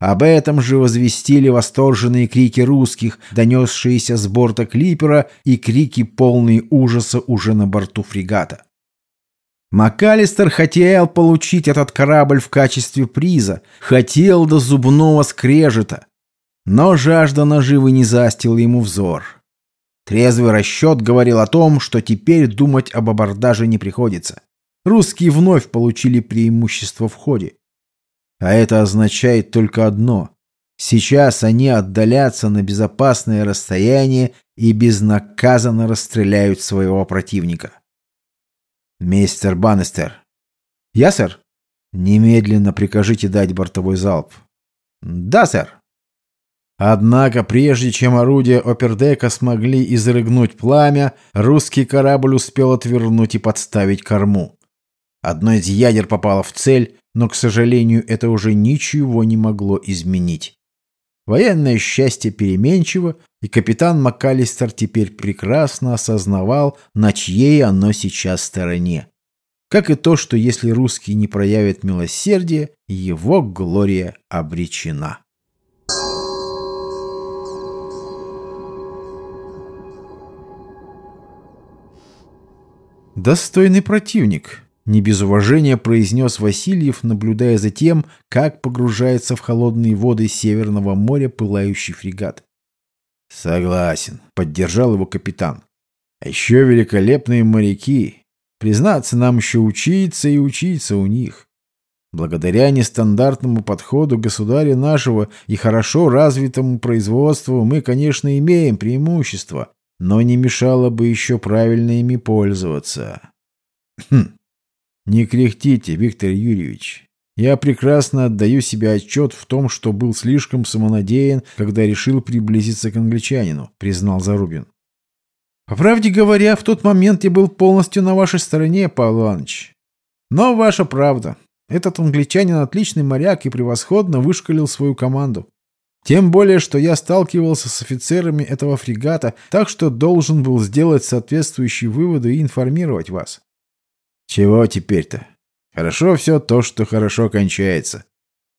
Об этом же возвестили восторженные крики русских, донесшиеся с борта клипера, и крики полные ужаса уже на борту фрегата. МакАлистер хотел получить этот корабль в качестве приза, хотел до зубного скрежета. Но жажда наживы не застила ему взор. Трезвый расчет говорил о том, что теперь думать об абордаже не приходится. Русские вновь получили преимущество в ходе. А это означает только одно. Сейчас они отдалятся на безопасное расстояние и безнаказанно расстреляют своего противника. «Мистер Баннистер». «Я, сэр?» «Немедленно прикажите дать бортовой залп». «Да, сэр». Однако, прежде чем орудия опердека смогли изрыгнуть пламя, русский корабль успел отвернуть и подставить корму. Одно из ядер попало в цель, но, к сожалению, это уже ничего не могло изменить. Военное счастье переменчиво, и капитан МакАлистер теперь прекрасно осознавал, на чьей оно сейчас стороне. Как и то, что если русский не проявит милосердие, его глория обречена. «Достойный противник», — не без уважения произнес Васильев, наблюдая за тем, как погружается в холодные воды Северного моря пылающий фрегат. «Согласен», — поддержал его капитан. «А еще великолепные моряки. Признаться, нам еще учиться и учиться у них. Благодаря нестандартному подходу государя нашего и хорошо развитому производству мы, конечно, имеем преимущество, но не мешало бы еще правильно ими пользоваться. Хм. Не кряхтите, Виктор Юрьевич. Я прекрасно отдаю себе отчет в том, что был слишком самонадеян, когда решил приблизиться к англичанину, признал Зарубин. По правде говоря, в тот момент я был полностью на вашей стороне, Павел Иванович. Но ваша правда. Этот англичанин отличный моряк и превосходно вышкалил свою команду. Тем более, что я сталкивался с офицерами этого фрегата, так что должен был сделать соответствующие выводы и информировать вас. Чего теперь-то? Хорошо все то, что хорошо кончается.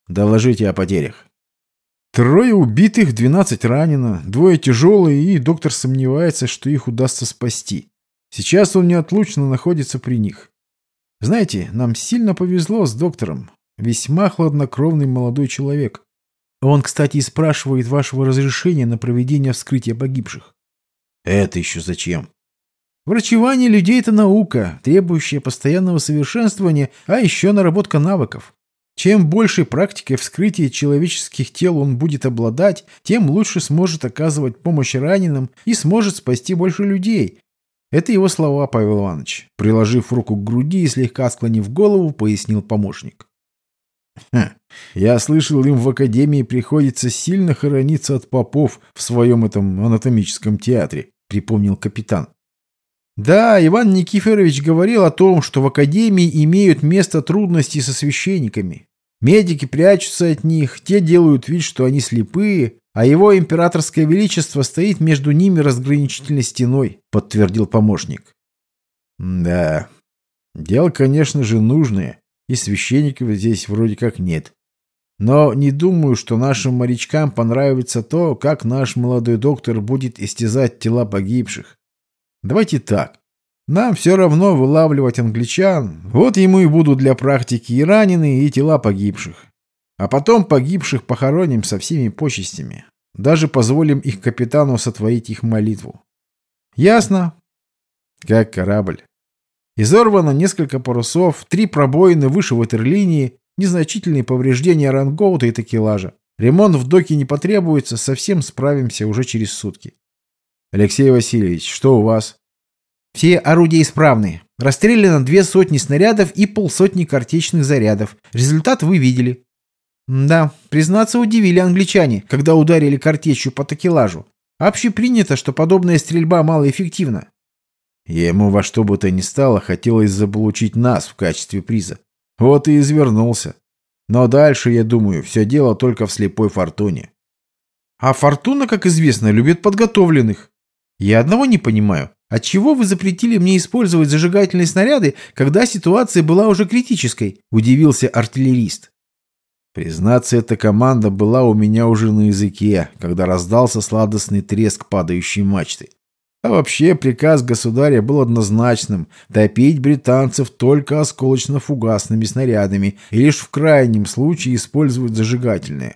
Доложите о потерях. Трое убитых, двенадцать ранено, двое тяжелые, и доктор сомневается, что их удастся спасти. Сейчас он неотлучно находится при них. Знаете, нам сильно повезло с доктором. Весьма хладнокровный молодой человек. Он, кстати, и спрашивает вашего разрешения на проведение вскрытия погибших. Это еще зачем? Врачевание людей – это наука, требующая постоянного совершенствования, а еще наработка навыков. Чем больше практикой вскрытия человеческих тел он будет обладать, тем лучше сможет оказывать помощь раненым и сможет спасти больше людей, это его слова, Павел Иванович. Приложив руку к груди и слегка склонив голову, пояснил помощник. Хм, я слышал, им в академии приходится сильно хорониться от попов в своем этом анатомическом театре, припомнил капитан. Да, Иван Никифорович говорил о том, что в академии имеют место трудности со священниками. Медики прячутся от них, те делают вид, что они слепые, а его императорское величество стоит между ними разграничительной стеной», — подтвердил помощник. «Да, дело, конечно же, нужное, и священников здесь вроде как нет. Но не думаю, что нашим морячкам понравится то, как наш молодой доктор будет истязать тела погибших. Давайте так. Нам все равно вылавливать англичан, вот ему и будут для практики и раненые, и тела погибших. А потом погибших похороним со всеми почестями. Даже позволим их капитану сотворить их молитву. Ясно? Как корабль. Изорвано несколько парусов, три пробоины выше ватерлинии, незначительные повреждения рангоута и такелажа. Ремонт в доке не потребуется, совсем справимся уже через сутки. Алексей Васильевич, что у вас? Все орудия исправны. Расстреляно две сотни снарядов и полсотни картечных зарядов. Результат вы видели. Да, признаться, удивили англичане, когда ударили картечью по такелажу. Общепринято, что подобная стрельба малоэффективна. Ему во что бы то ни стало хотелось заполучить нас в качестве приза. Вот и извернулся. Но дальше, я думаю, все дело только в слепой фортуне. А фортуна, как известно, любит подготовленных. Я одного не понимаю. Отчего вы запретили мне использовать зажигательные снаряды, когда ситуация была уже критической? Удивился артиллерист. Признаться, эта команда была у меня уже на языке, когда раздался сладостный треск падающей мачты. А вообще приказ государя был однозначным – топить британцев только осколочно-фугасными снарядами и лишь в крайнем случае использовать зажигательные.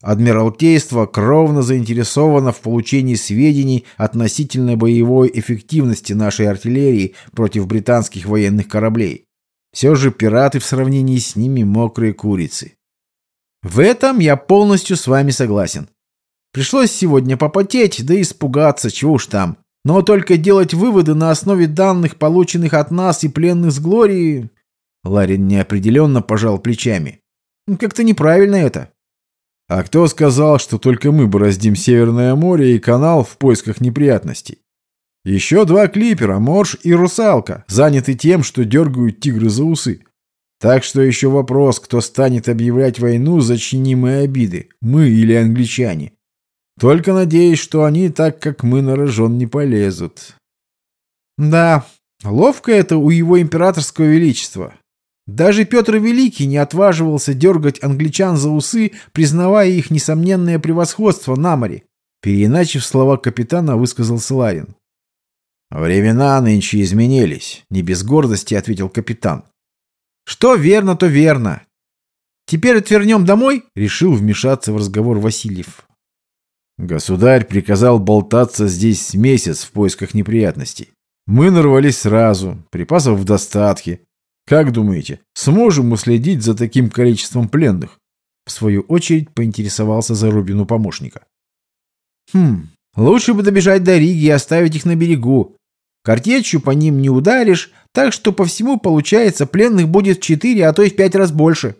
Адмиралтейство кровно заинтересовано в получении сведений относительно боевой эффективности нашей артиллерии против британских военных кораблей. Все же пираты в сравнении с ними мокрые курицы. В этом я полностью с вами согласен. Пришлось сегодня попотеть, да испугаться, чего уж там. Но только делать выводы на основе данных, полученных от нас и пленных с Глории... Ларин неопределенно пожал плечами. Как-то неправильно это. А кто сказал, что только мы бороздим Северное море и канал в поисках неприятностей? Еще два клипера, Морж и Русалка, заняты тем, что дергают тигры за усы. Так что еще вопрос, кто станет объявлять войну за чинимые обиды, мы или англичане. Только надеюсь, что они так, как мы, на рожон не полезут. Да, ловко это у его императорского величества. Даже Петр Великий не отваживался дергать англичан за усы, признавая их несомненное превосходство на море. Переиначив слова капитана, высказался Ларин. «Времена нынче изменились», — не без гордости ответил капитан. Что верно, то верно. Теперь отвернем домой, решил вмешаться в разговор Васильев. Государь приказал болтаться здесь месяц в поисках неприятностей. Мы нарвались сразу, припасов в достатке. Как думаете, сможем уследить за таким количеством пленных? В свою очередь поинтересовался Зарубину помощника. Хм, лучше бы добежать до Риги и оставить их на берегу. Картечью по ним не ударишь, так что по всему получается пленных будет в четыре, а то и в пять раз больше.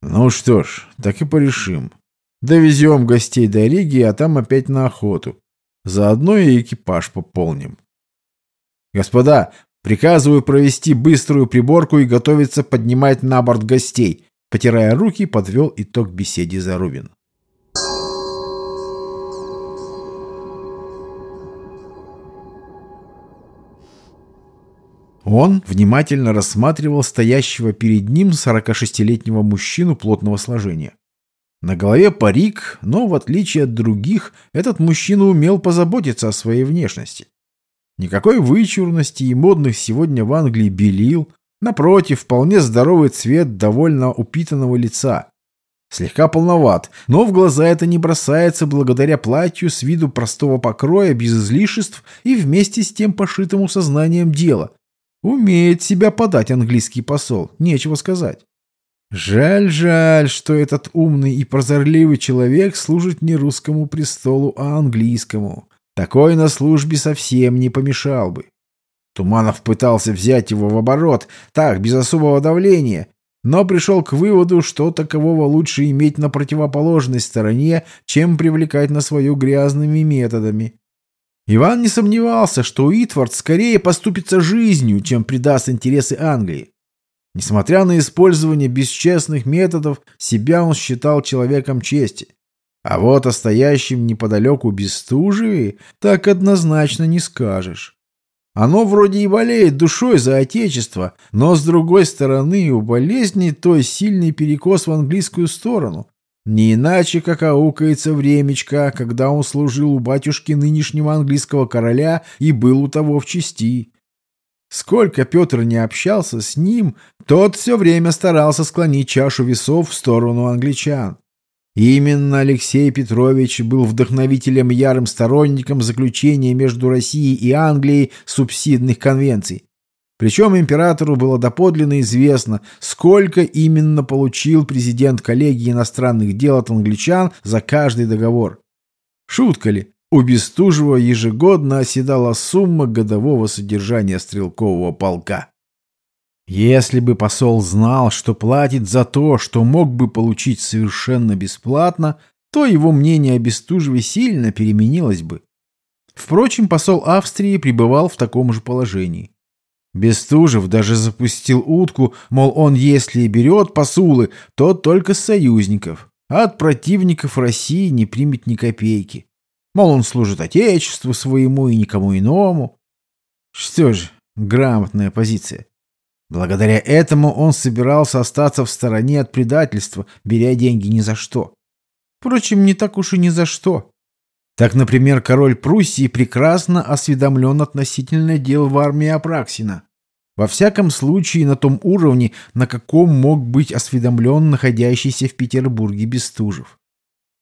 Ну что ж, так и порешим. Довезем гостей до Риги, а там опять на охоту. Заодно и экипаж пополним. Господа, приказываю провести быструю приборку и готовиться поднимать на борт гостей. Потирая руки, подвел итог беседе Зарубин. Он внимательно рассматривал стоящего перед ним 46-летнего мужчину плотного сложения. На голове парик, но в отличие от других, этот мужчина умел позаботиться о своей внешности. Никакой вычурности и модных сегодня в Англии белил, напротив, вполне здоровый цвет довольно упитанного лица. Слегка полноват, но в глаза это не бросается благодаря платью с виду простого покроя, без излишеств и вместе с тем пошитому сознанием дела, Умеет себя подать английский посол, нечего сказать. Жаль, жаль, что этот умный и прозорливый человек служит не русскому престолу, а английскому. Такой на службе совсем не помешал бы. Туманов пытался взять его в оборот, так, без особого давления, но пришел к выводу, что такового лучше иметь на противоположной стороне, чем привлекать на свою грязными методами. Иван не сомневался, что Уитвард скорее поступится жизнью, чем предаст интересы Англии. Несмотря на использование бесчестных методов, себя он считал человеком чести. А вот о стоящем неподалеку Бестужеве так однозначно не скажешь. Оно вроде и болеет душой за отечество, но с другой стороны у болезни той сильный перекос в английскую сторону, не иначе, как аукается времечко, когда он служил у батюшки нынешнего английского короля и был у того в чести. Сколько Петр не общался с ним, тот все время старался склонить чашу весов в сторону англичан. Именно Алексей Петрович был вдохновителем ярым сторонником заключения между Россией и Англией субсидных конвенций. Причем императору было доподлинно известно, сколько именно получил президент коллегии иностранных дел от англичан за каждый договор. Шутка ли? У Бестужева ежегодно оседала сумма годового содержания стрелкового полка. Если бы посол знал, что платит за то, что мог бы получить совершенно бесплатно, то его мнение о Бестужеве сильно переменилось бы. Впрочем, посол Австрии пребывал в таком же положении. Бестужев даже запустил утку, мол, он если и берет посулы, то только союзников, а от противников России не примет ни копейки. Мол, он служит отечеству своему и никому иному. Что ж, грамотная позиция. Благодаря этому он собирался остаться в стороне от предательства, беря деньги ни за что. Впрочем, не так уж и ни за что. Так, например, король Пруссии прекрасно осведомлен относительно дел в армии Апраксина. Во всяком случае, на том уровне, на каком мог быть осведомлен находящийся в Петербурге Бестужев.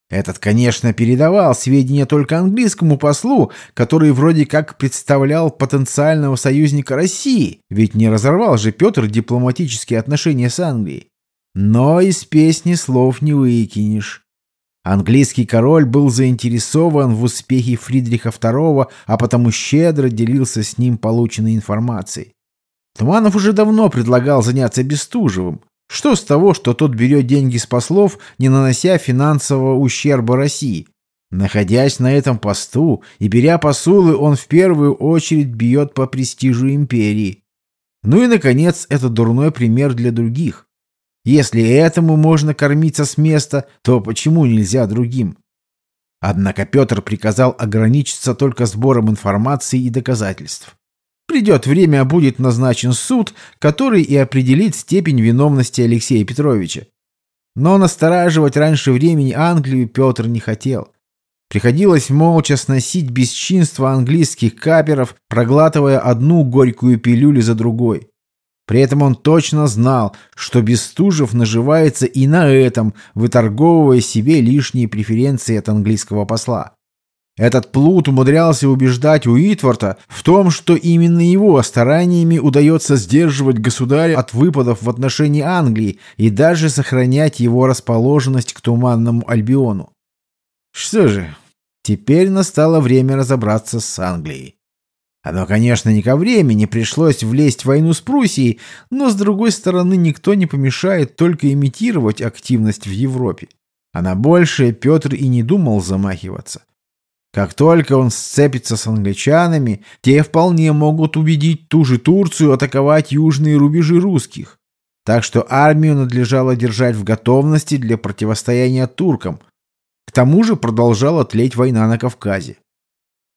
Этот, конечно, передавал сведения только английскому послу, который вроде как представлял потенциального союзника России, ведь не разорвал же Петр дипломатические отношения с Англией. Но из песни слов не выкинешь. Английский король был заинтересован в успехе Фридриха II, а потому щедро делился с ним полученной информацией. Туманов уже давно предлагал заняться Бестужевым. Что с того, что тот берет деньги с послов, не нанося финансового ущерба России? Находясь на этом посту и беря посулы, он в первую очередь бьет по престижу империи. Ну и, наконец, это дурной пример для других. Если этому можно кормиться с места, то почему нельзя другим? Однако Петр приказал ограничиться только сбором информации и доказательств. Придет время, будет назначен суд, который и определит степень виновности Алексея Петровича. Но настораживать раньше времени Англию Петр не хотел. Приходилось молча сносить бесчинство английских каперов, проглатывая одну горькую пилюлю за другой. При этом он точно знал, что Бестужев наживается и на этом, выторговывая себе лишние преференции от английского посла. Этот плут умудрялся убеждать Уитворта в том, что именно его стараниями удается сдерживать государя от выпадов в отношении Англии и даже сохранять его расположенность к Туманному Альбиону. Что же, теперь настало время разобраться с Англией. Оно, конечно, не ко времени, пришлось влезть в войну с Пруссией, но, с другой стороны, никто не помешает только имитировать активность в Европе. А на большее Петр и не думал замахиваться. Как только он сцепится с англичанами, те вполне могут убедить ту же Турцию атаковать южные рубежи русских. Так что армию надлежало держать в готовности для противостояния туркам. К тому же продолжала тлеть война на Кавказе.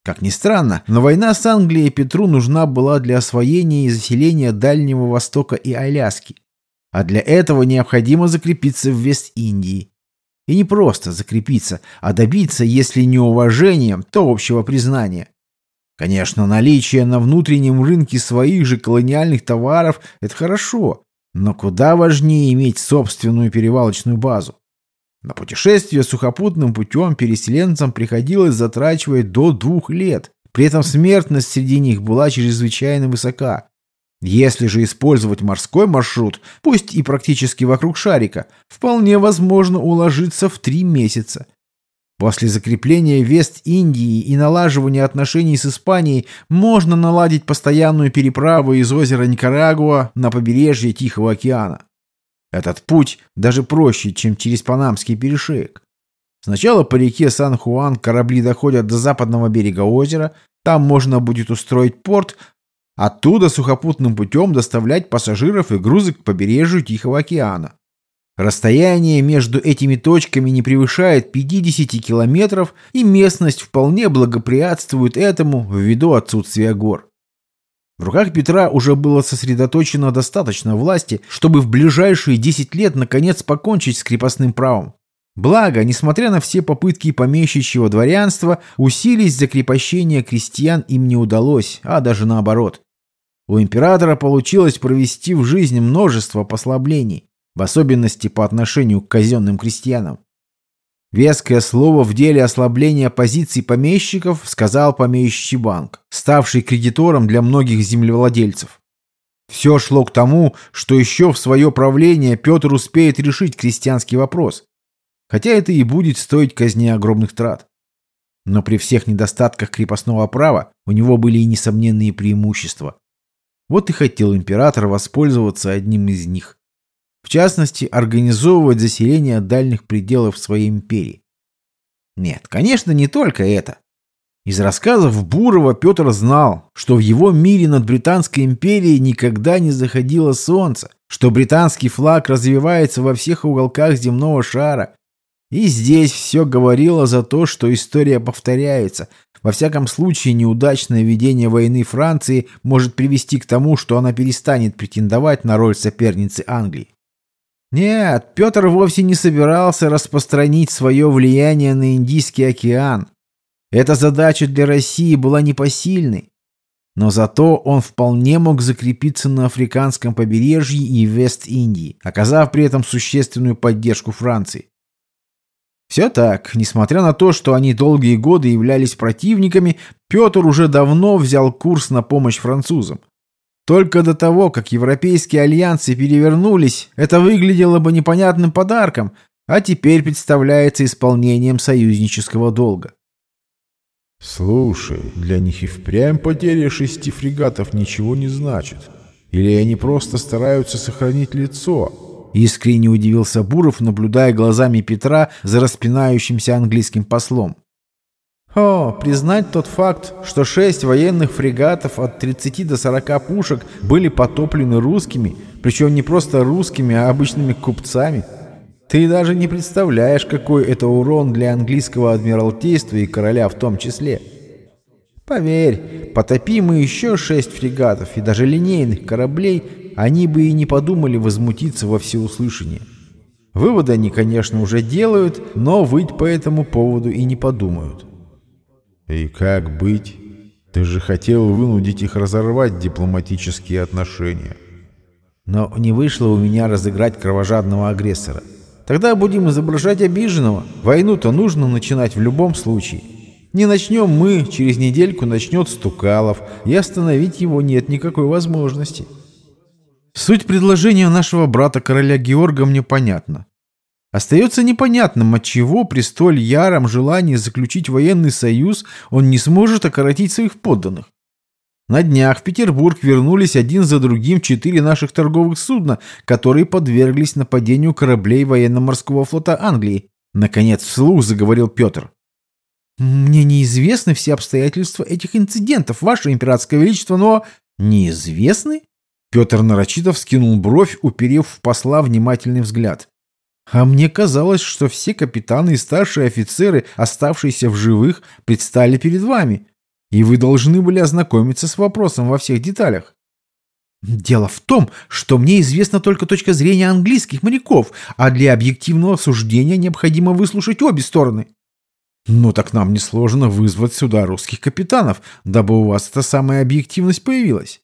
Как ни странно, но война с Англией Петру нужна была для освоения и заселения Дальнего Востока и Аляски. А для этого необходимо закрепиться в Вест-Индии. И не просто закрепиться, а добиться, если не уважением, то общего признания. Конечно, наличие на внутреннем рынке своих же колониальных товаров – это хорошо, но куда важнее иметь собственную перевалочную базу. На путешествие сухопутным путем переселенцам приходилось затрачивать до двух лет, при этом смертность среди них была чрезвычайно высока. Если же использовать морской маршрут, пусть и практически вокруг шарика, вполне возможно уложиться в три месяца. После закрепления Вест-Индии и налаживания отношений с Испанией можно наладить постоянную переправу из озера Никарагуа на побережье Тихого океана. Этот путь даже проще, чем через Панамский перешеек. Сначала по реке Сан-Хуан корабли доходят до западного берега озера, там можно будет устроить порт, Оттуда сухопутным путем доставлять пассажиров и грузы к побережью Тихого океана. Расстояние между этими точками не превышает 50 километров, и местность вполне благоприятствует этому ввиду отсутствия гор. В руках Петра уже было сосредоточено достаточно власти, чтобы в ближайшие 10 лет наконец покончить с крепостным правом. Благо, несмотря на все попытки помещичьего дворянства, усилить закрепощение крестьян им не удалось, а даже наоборот. У императора получилось провести в жизнь множество послаблений, в особенности по отношению к казенным крестьянам. Веское слово в деле ослабления позиций помещиков сказал помещичий банк, ставший кредитором для многих землевладельцев. Все шло к тому, что еще в свое правление Петр успеет решить крестьянский вопрос, хотя это и будет стоить казни огромных трат. Но при всех недостатках крепостного права у него были и несомненные преимущества. Вот и хотел император воспользоваться одним из них. В частности, организовывать заселение дальних пределов своей империи. Нет, конечно, не только это. Из рассказов Бурова Петр знал, что в его мире над Британской империей никогда не заходило солнце, что британский флаг развивается во всех уголках земного шара. И здесь все говорило за то, что история повторяется, во всяком случае, неудачное ведение войны Франции может привести к тому, что она перестанет претендовать на роль соперницы Англии. Нет, Петр вовсе не собирался распространить свое влияние на Индийский океан. Эта задача для России была непосильной. Но зато он вполне мог закрепиться на африканском побережье и Вест-Индии, оказав при этом существенную поддержку Франции. Все так. Несмотря на то, что они долгие годы являлись противниками, Петр уже давно взял курс на помощь французам. Только до того, как европейские альянсы перевернулись, это выглядело бы непонятным подарком, а теперь представляется исполнением союзнического долга. «Слушай, для них и впрямь потеря шести фрегатов ничего не значит. Или они просто стараются сохранить лицо?» Искренне удивился Буров, наблюдая глазами Петра за распинающимся английским послом. О, признать тот факт, что шесть военных фрегатов от 30 до 40 пушек были потоплены русскими, причем не просто русскими, а обычными купцами. Ты даже не представляешь, какой это урон для английского адмиралтейства и короля в том числе. Поверь, потопи мы еще шесть фрегатов и даже линейных кораблей, они бы и не подумали возмутиться во всеуслышание. Выводы они, конечно, уже делают, но выть по этому поводу и не подумают. «И как быть? Ты же хотел вынудить их разорвать дипломатические отношения». Но не вышло у меня разыграть кровожадного агрессора. Тогда будем изображать обиженного. Войну-то нужно начинать в любом случае. Не начнем мы, через недельку начнет Стукалов, и остановить его нет никакой возможности. Суть предложения нашего брата короля Георга мне понятна. Остается непонятным, отчего при столь яром желании заключить военный союз он не сможет окоротить своих подданных. На днях в Петербург вернулись один за другим четыре наших торговых судна, которые подверглись нападению кораблей военно-морского флота Англии. Наконец вслух заговорил Петр. «Мне неизвестны все обстоятельства этих инцидентов, Ваше Императорское Величество, но...» «Неизвестны?» Петр нарочито вскинул бровь, уперев в посла внимательный взгляд. «А мне казалось, что все капитаны и старшие офицеры, оставшиеся в живых, предстали перед вами и вы должны были ознакомиться с вопросом во всех деталях. Дело в том, что мне известна только точка зрения английских моряков, а для объективного суждения необходимо выслушать обе стороны. Ну так нам несложно вызвать сюда русских капитанов, дабы у вас эта самая объективность появилась.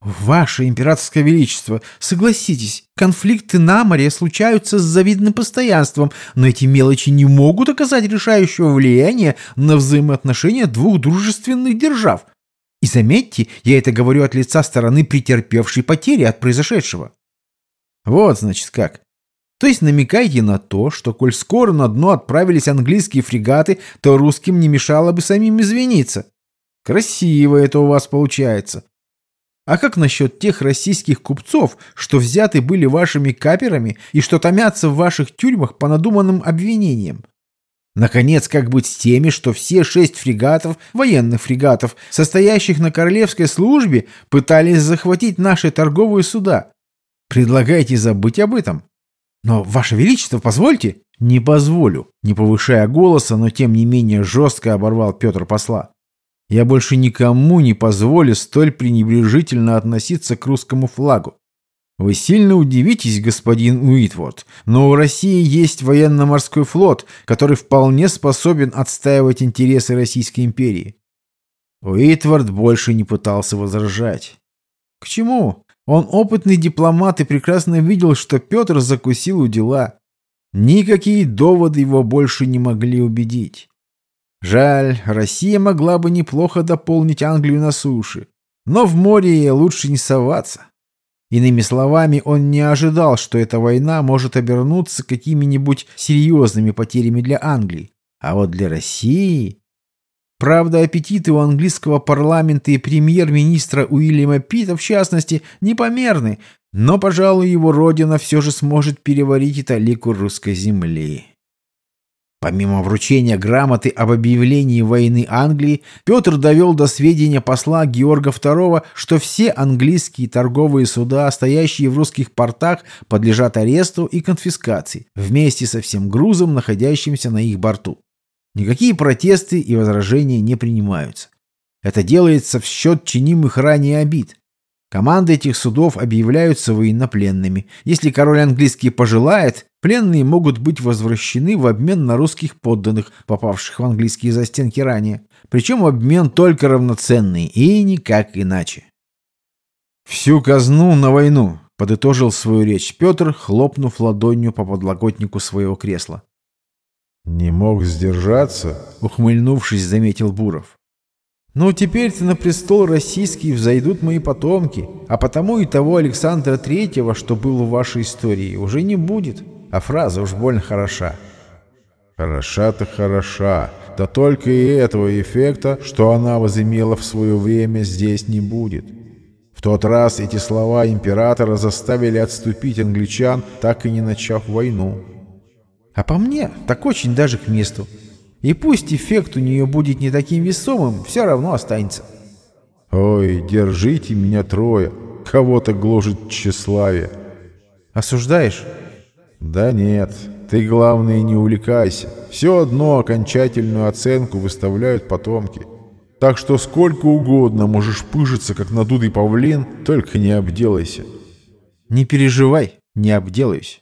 «Ваше императорское величество, согласитесь, конфликты на море случаются с завидным постоянством, но эти мелочи не могут оказать решающего влияния на взаимоотношения двух дружественных держав. И заметьте, я это говорю от лица стороны претерпевшей потери от произошедшего». «Вот, значит, как. То есть намекайте на то, что коль скоро на дно отправились английские фрегаты, то русским не мешало бы самим извиниться. Красиво это у вас получается. А как насчет тех российских купцов, что взяты были вашими каперами и что томятся в ваших тюрьмах по надуманным обвинениям? Наконец, как быть с теми, что все шесть фрегатов, военных фрегатов, состоящих на королевской службе, пытались захватить наши торговые суда? Предлагайте забыть об этом. Но, Ваше Величество, позвольте? Не позволю. Не повышая голоса, но тем не менее жестко оборвал Петр посла. Я больше никому не позволю столь пренебрежительно относиться к русскому флагу. Вы сильно удивитесь, господин Уитворд, но у России есть военно-морской флот, который вполне способен отстаивать интересы Российской империи. Уитворд больше не пытался возражать. К чему? Он опытный дипломат и прекрасно видел, что Петр закусил у дела. Никакие доводы его больше не могли убедить. Жаль, Россия могла бы неплохо дополнить Англию на суше. Но в море лучше не соваться. Иными словами, он не ожидал, что эта война может обернуться какими-нибудь серьезными потерями для Англии. А вот для России... Правда, аппетиты у английского парламента и премьер-министра Уильяма Питта, в частности, непомерны, но, пожалуй, его родина все же сможет переварить и талику русской земли. Помимо вручения грамоты об объявлении войны Англии, Петр довел до сведения посла Георга II, что все английские торговые суда, стоящие в русских портах, подлежат аресту и конфискации, вместе со всем грузом, находящимся на их борту. Никакие протесты и возражения не принимаются. Это делается в счет чинимых ранее обид. Команды этих судов объявляются военнопленными. Если король английский пожелает, пленные могут быть возвращены в обмен на русских подданных, попавших в английские застенки ранее. Причем обмен только равноценный и никак иначе. «Всю казну на войну», — подытожил свою речь Петр, хлопнув ладонью по подлокотнику своего кресла. «Не мог сдержаться», — ухмыльнувшись, заметил Буров. Ну, теперь-то на престол российский взойдут мои потомки, а потому и того Александра Третьего, что был в вашей истории, уже не будет. А фраза уж больно хороша. Хороша-то хороша, да только и этого эффекта, что она возымела в свое время, здесь не будет. В тот раз эти слова императора заставили отступить англичан, так и не начав войну. А по мне, так очень даже к месту. И пусть эффект у нее будет не таким весомым, все равно останется. Ой, держите меня трое. Кого-то гложет тщеславие. Осуждаешь? Да нет, ты, главное, не увлекайся. Все одно окончательную оценку выставляют потомки. Так что сколько угодно можешь пыжиться, как надутый павлин, только не обделайся. Не переживай, не обделаюсь.